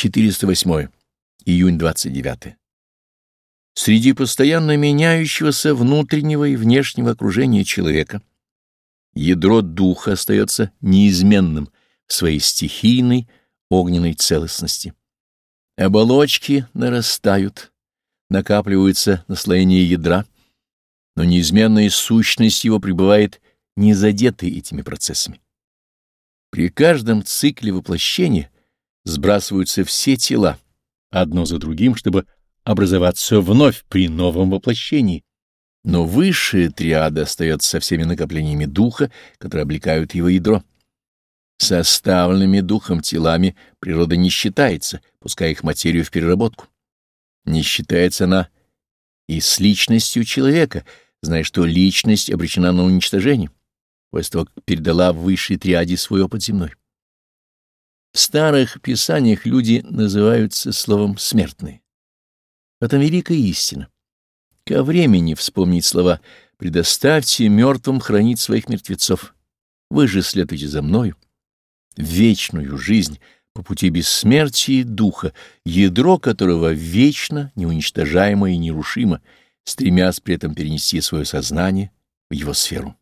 408. Июнь 29. Среди постоянно меняющегося внутреннего и внешнего окружения человека ядро духа остается неизменным в своей стихийной огненной целостности. Оболочки нарастают, накапливаются наслоения ядра, но неизменная сущность его пребывает не задетой этими процессами. При каждом цикле воплощения сбрасываются все тела, одно за другим, чтобы образоваться вновь при новом воплощении. Но высшая триада остается со всеми накоплениями духа, которые облекают его ядро. Составленными духом телами природа не считается, пуская их материю в переработку. Не считается она и с личностью человека, зная, что личность обречена на уничтожение, после того, как передала высшей триаде свой опыт земной. В старых писаниях люди называются словом «смертные». В этом великая истина. Ко времени вспомнить слова «предоставьте мертвым хранить своих мертвецов». Вы же следуйте за мною. Вечную жизнь по пути бессмертия духа, ядро которого вечно, неуничтожаемо и нерушимо, стремясь при этом перенести свое сознание в его сферу.